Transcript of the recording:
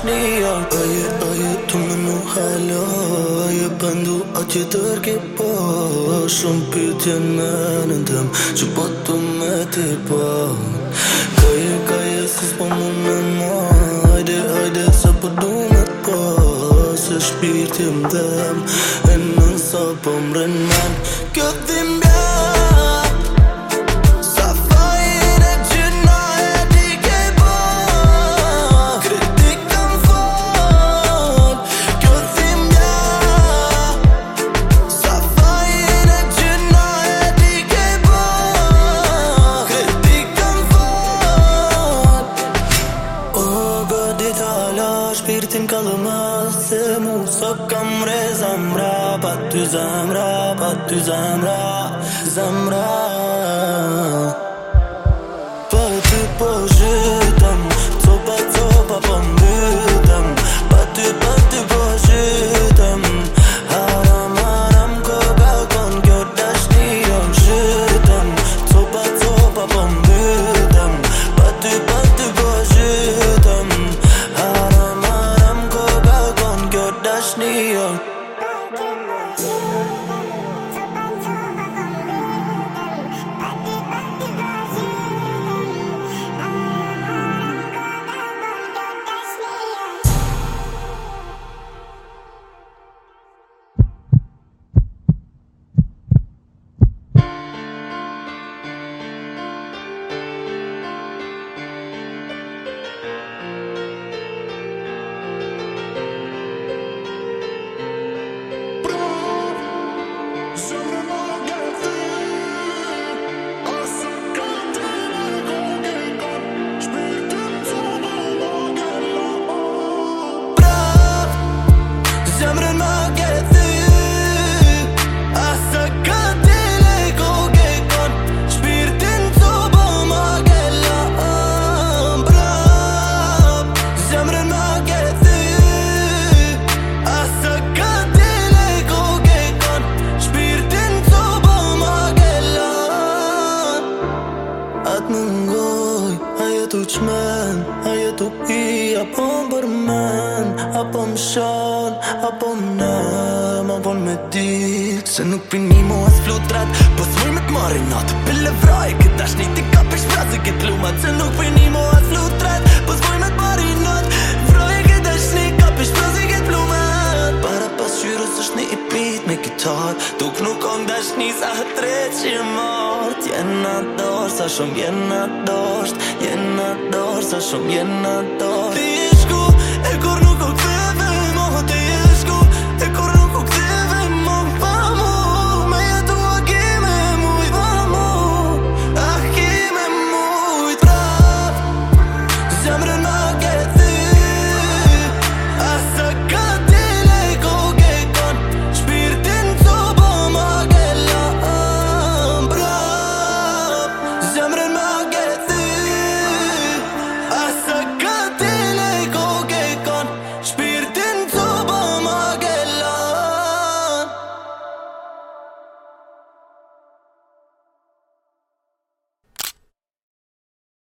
shni ja Aje, aje, tu me mu halo Aje, pëndu a që tërki po Shumë pëtje në me në tëm Që po të me të po Kaje, kaje, së s'po më me mo Hajde, hajde, së po du me po Se shpirtje më dhem E nësë po më rënë men Kjo dhim bërë Zamra, Patu Zamra, Patu Zamra, Zamra. Zamra. remembrano men A jetu i, apo më bërmen Apo më shon, apo më ma vol në me dit Se nuk për një mu asë flut Po së me të marri not Për le vroj, këta shni ti ka për shpra Se këtë lumat Se nuk për një mu asë flut Po së me të not Vroj, këta një ka për shpra Se këtë lumat Para pas qyru është një i pit me kitar Tuk nuk kong dashni sa që treqin mort Jena dorë, sa shumë jena dorë Jena dorë, sa shumë jena dorë